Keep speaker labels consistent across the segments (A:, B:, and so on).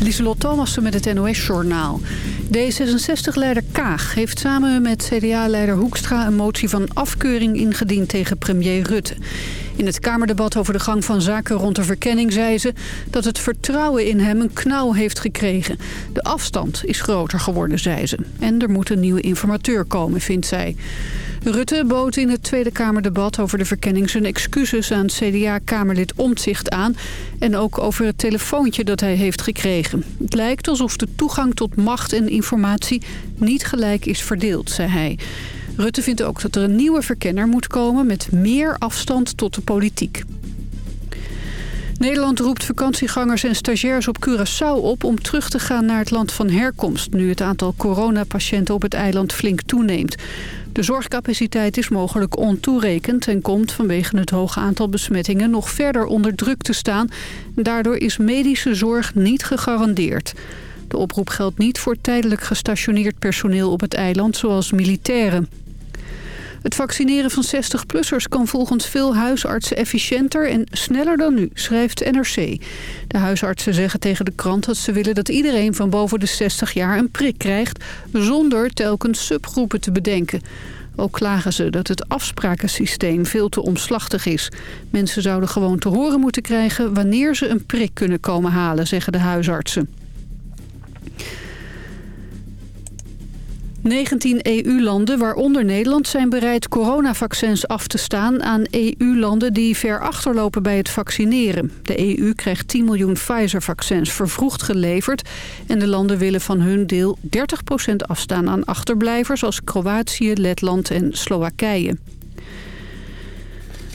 A: Lieselot Thomassen met het NOS-journaal. D66-leider Kaag heeft samen met CDA-leider Hoekstra... een motie van afkeuring ingediend tegen premier Rutte. In het Kamerdebat over de gang van zaken rond de verkenning zei ze... dat het vertrouwen in hem een knauw heeft gekregen. De afstand is groter geworden, zei ze. En er moet een nieuwe informateur komen, vindt zij. Rutte bood in het Tweede Kamerdebat over de verkenning zijn excuses aan CDA-Kamerlid Omtzigt aan. En ook over het telefoontje dat hij heeft gekregen. Het lijkt alsof de toegang tot macht en informatie niet gelijk is verdeeld, zei hij. Rutte vindt ook dat er een nieuwe verkenner moet komen met meer afstand tot de politiek. Nederland roept vakantiegangers en stagiairs op Curaçao op om terug te gaan naar het land van herkomst... nu het aantal coronapatiënten op het eiland flink toeneemt. De zorgcapaciteit is mogelijk ontoerekend en komt vanwege het hoge aantal besmettingen nog verder onder druk te staan. Daardoor is medische zorg niet gegarandeerd. De oproep geldt niet voor tijdelijk gestationeerd personeel op het eiland, zoals militairen. Het vaccineren van 60-plussers kan volgens veel huisartsen efficiënter en sneller dan nu, schrijft NRC. De huisartsen zeggen tegen de krant dat ze willen dat iedereen van boven de 60 jaar een prik krijgt... zonder telkens subgroepen te bedenken. Ook klagen ze dat het afsprakensysteem veel te omslachtig is. Mensen zouden gewoon te horen moeten krijgen wanneer ze een prik kunnen komen halen, zeggen de huisartsen. 19 EU-landen, waaronder Nederland, zijn bereid coronavaccins af te staan aan EU-landen die ver achterlopen bij het vaccineren. De EU krijgt 10 miljoen Pfizer-vaccins vervroegd geleverd en de landen willen van hun deel 30% afstaan aan achterblijvers als Kroatië, Letland en Slowakije.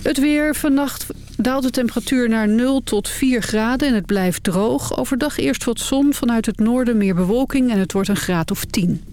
A: Het weer. Vannacht daalt de temperatuur naar 0 tot 4 graden en het blijft droog. Overdag eerst wat zon, vanuit het noorden meer bewolking en het wordt een graad of 10.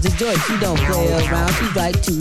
B: She
C: don't play around. She's
B: like
D: two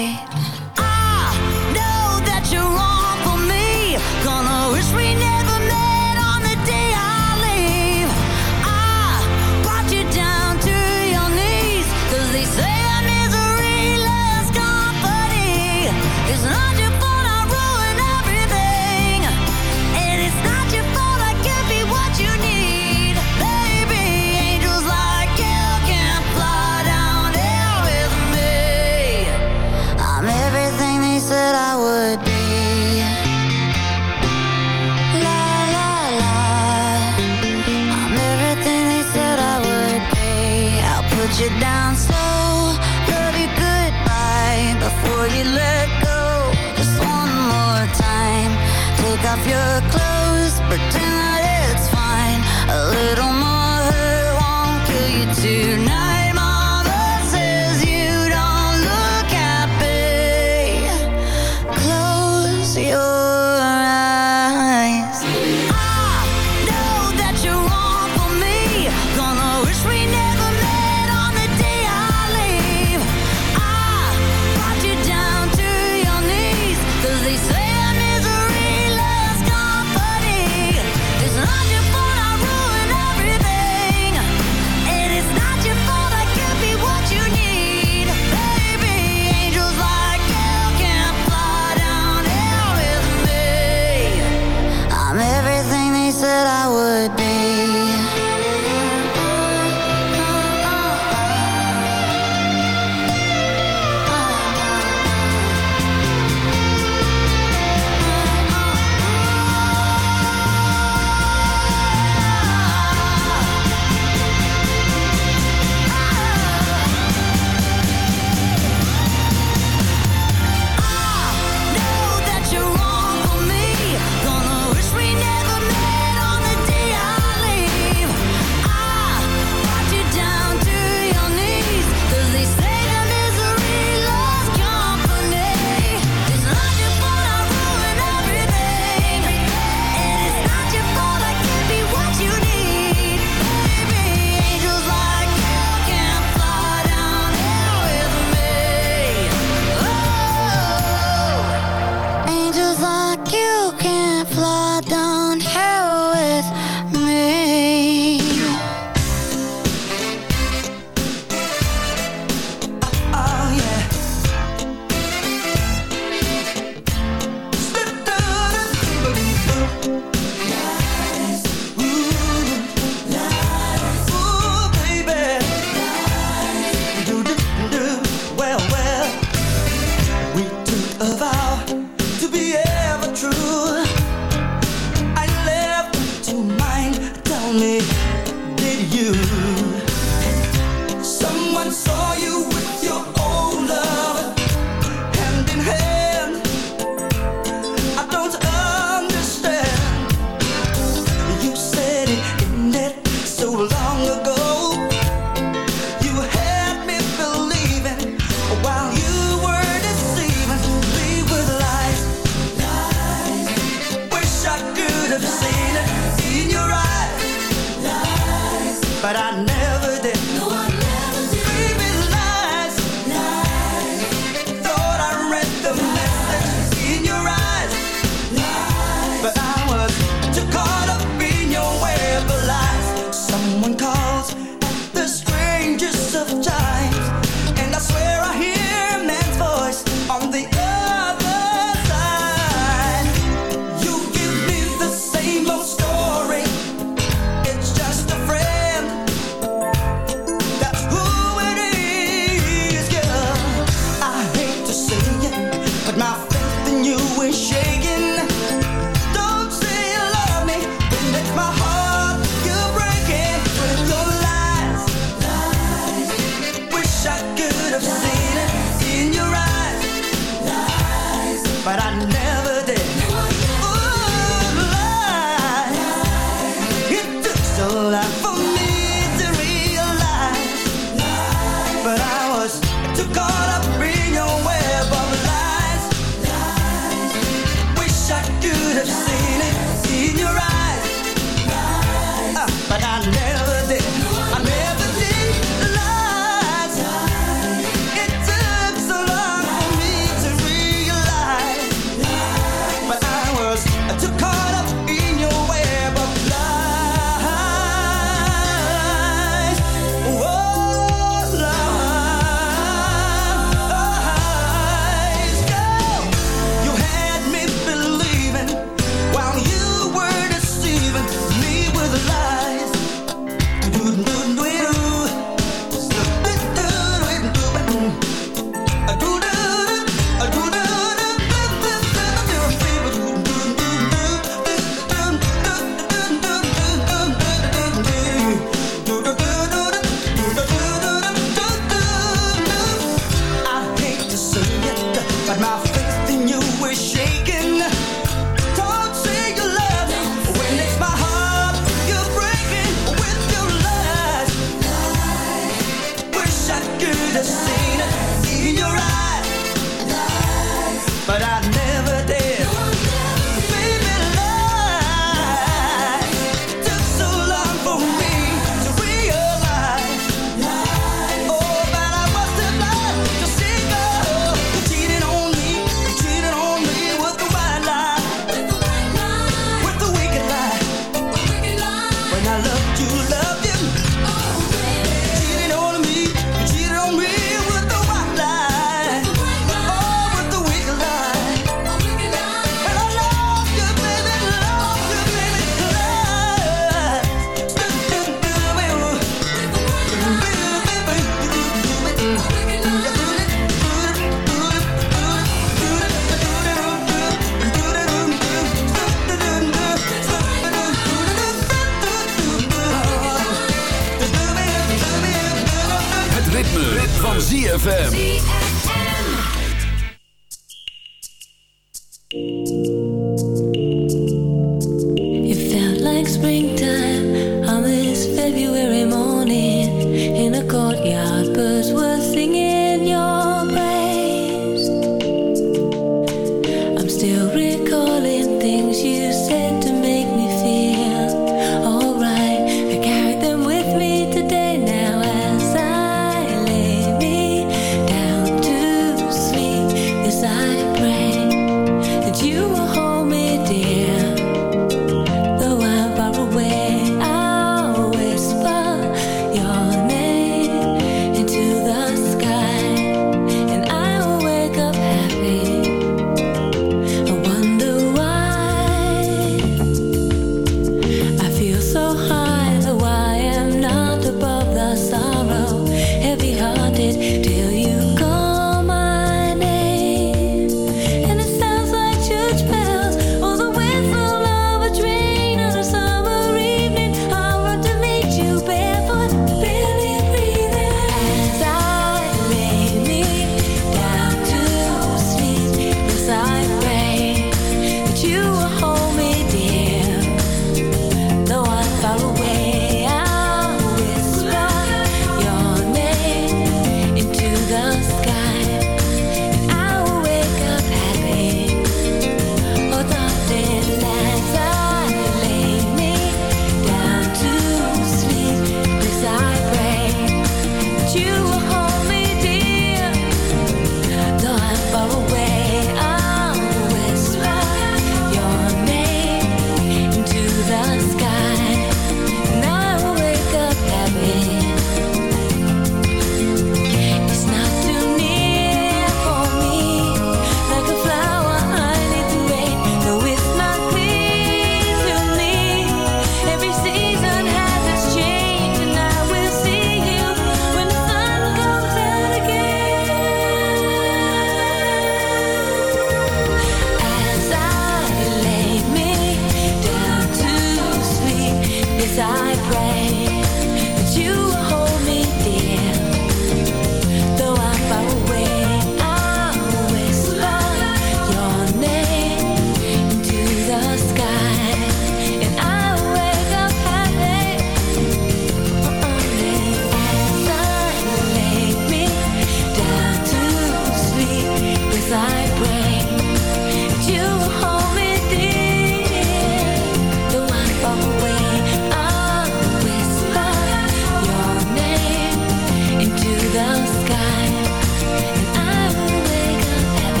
D: away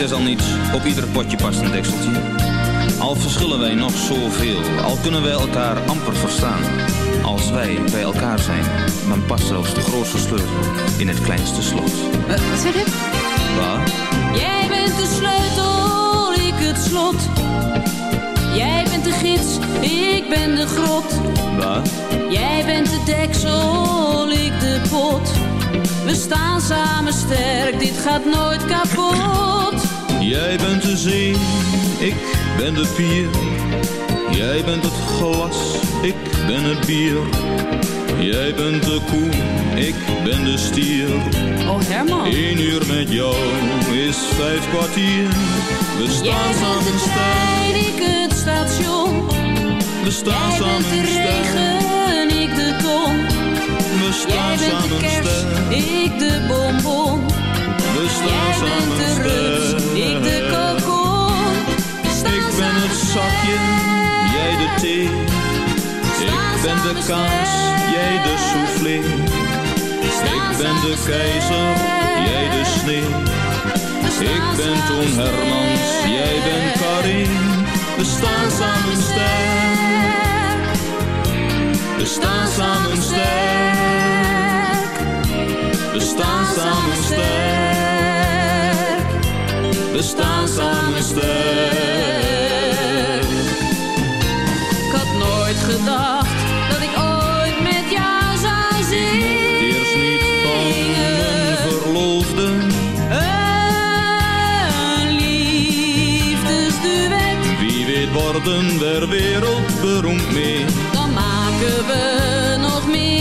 E: Socrates al niets, op ieder potje past een dekseltje. Al verschillen wij nog zoveel, al kunnen wij elkaar amper verstaan. Als wij bij elkaar zijn, dan past zelfs de grootste sleutel in het kleinste slot.
F: Wat zeg je?
E: Wat?
F: Jij bent de sleutel, ik het slot. Jij bent de gids, ik ben de grot.
E: Wat?
F: Jij bent de deksel, ik de pot. We staan samen sterk, dit gaat nooit kapot.
E: Jij bent de zee, ik ben de pier. Jij bent het glas, ik ben het bier. Jij bent de koe, ik ben de stier.
F: Oh Herman.
E: Eén uur met jou is vijf kwartier. We
F: Jij
E: staan
F: bent de
E: samen
F: trein, ik het station.
E: we staan
F: Jij bent
E: samen
F: de
E: sterk.
F: regen, ik de ton.
E: We
F: Jij
E: staan
F: bent de
E: samen
F: kerst,
E: sterk,
F: ik de bonbon.
E: We
F: Jij
E: samen
F: rust, ik de staan
E: Ik ben het zakje, jij de thee. Ik ben de kaas, jij de soufflé. Ik ben de keizer, jij de sneeuw. Ik ben Toon Hermans, jij bent Karin. We staan samen sterk. We staan samen sterk. We staan samen sterk. We staan samen sterk.
F: Ik had nooit gedacht dat ik ooit met jou zou zingen.
E: Eerst niet van mijn verloofde.
F: Een liefdesduet,
E: Wie weet worden we wereldberoemd mee.
F: dan maken we nog meer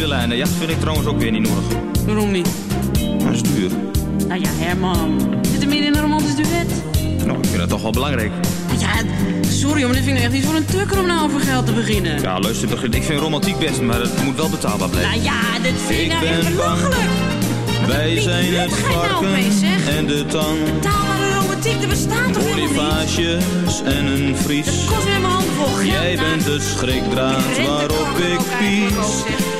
E: Nou, villa en jacht vind ik trouwens ook weer niet nodig.
F: Waarom niet?
E: Dat is duur.
F: Nou ja, Herman. Zit er meer in een romantisch duet?
E: Nou, ik vind dat toch wel belangrijk.
F: Ja, sorry, maar dit vind ik echt niet voor een tukker om nou over geld te beginnen.
E: Ja, luister, ik vind romantiek best, maar het moet wel betaalbaar blijven.
F: Nou ja, dit vind ik nou echt belachelijk.
E: Wij zijn het
F: nou
E: varken
F: zeg?
E: en de tang.
F: Betaalbare romantiek, er bestaat toch?
E: Olivages en een vries.
F: Het kost weer mijn handen vol geld.
E: Jij
F: nou.
E: bent de schrikdraad waarop ik pies.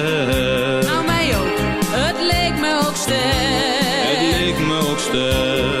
F: Het leek me ook sterk.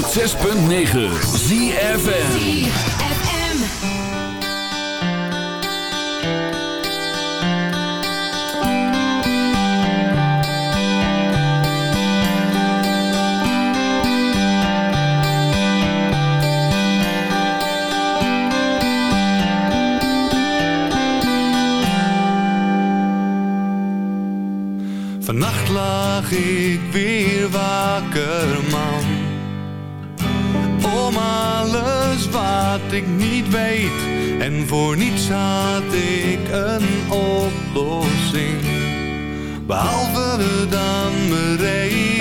G: 106.9 ZFN
H: ik weer. En voor niets had ik een oplossing, behalve dan
I: rij.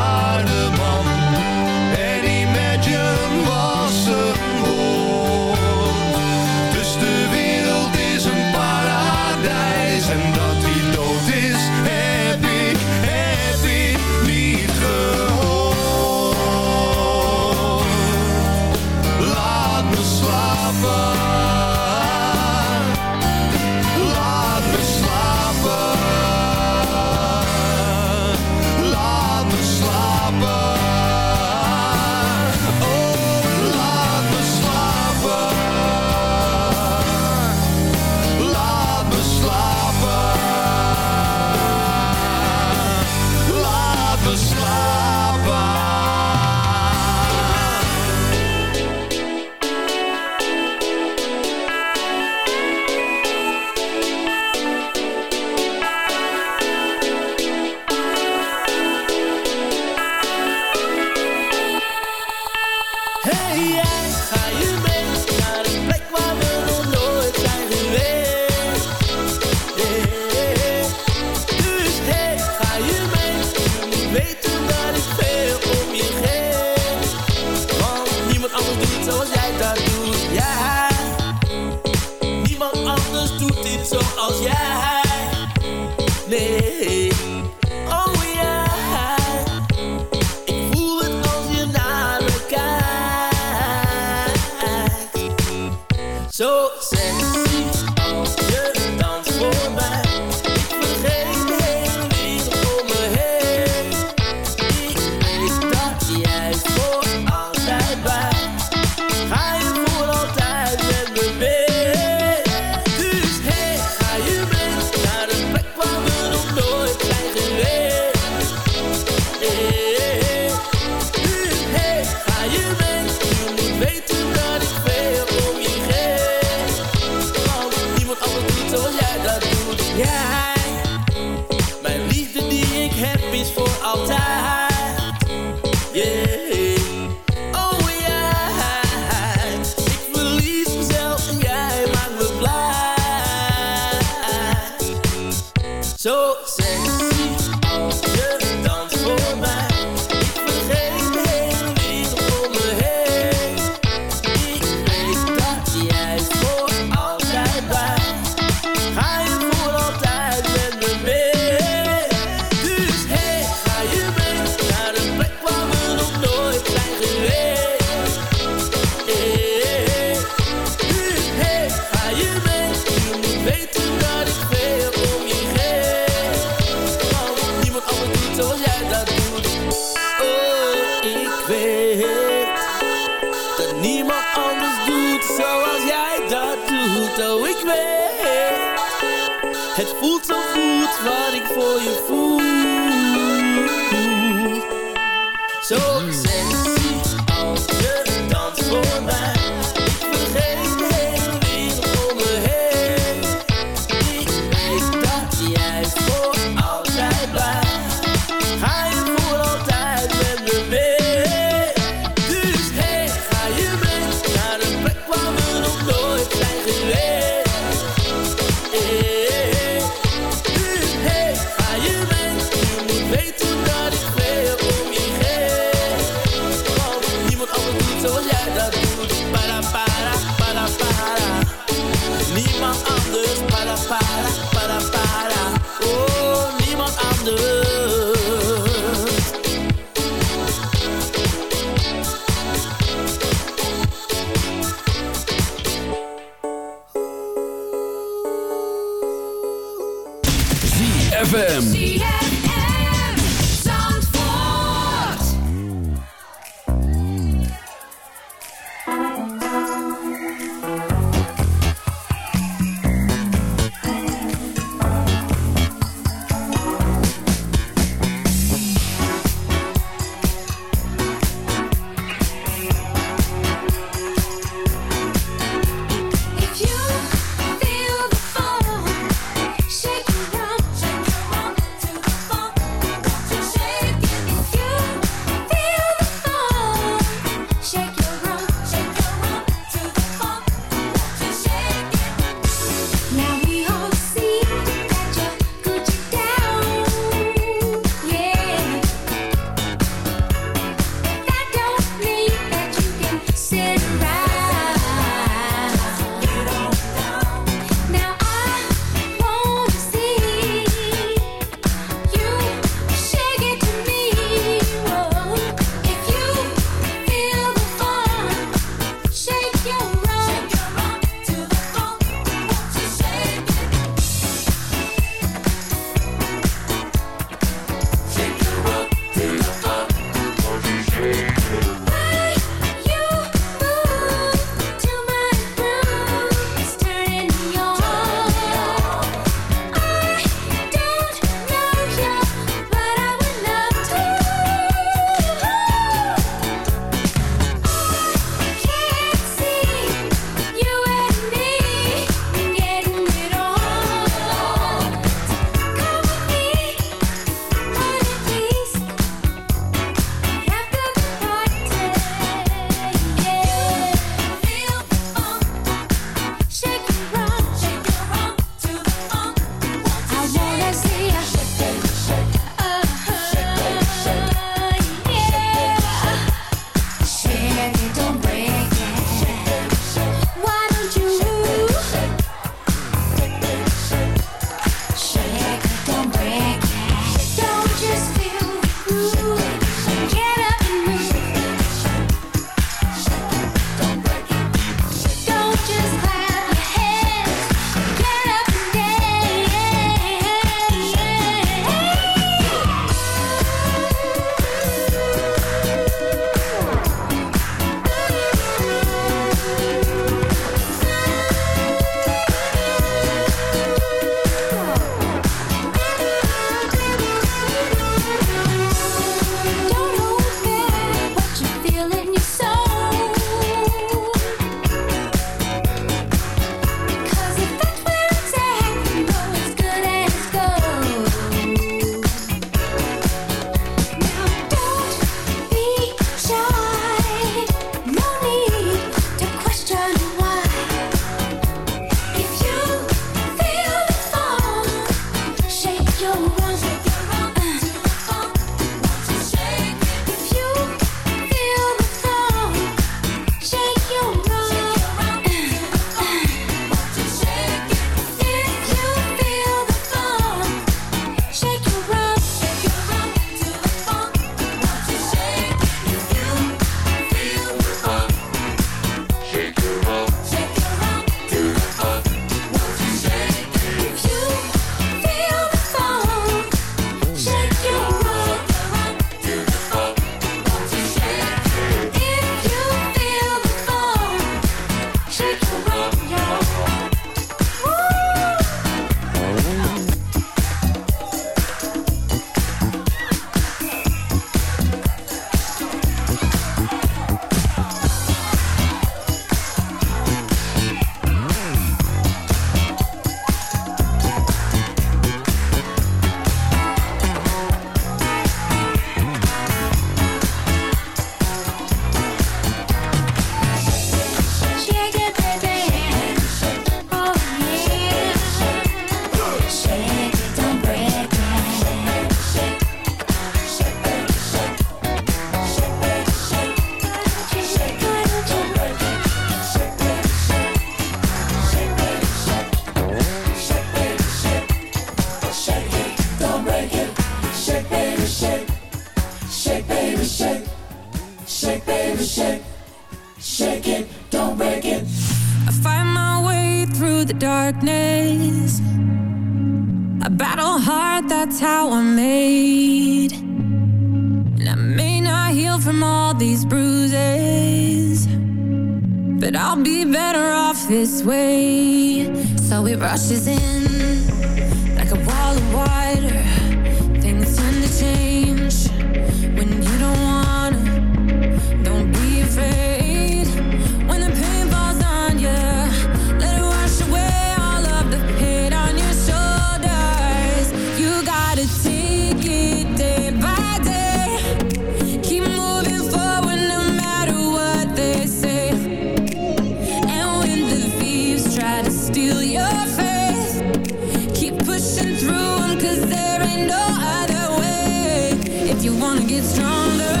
I: wanna get stronger.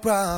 J: problem.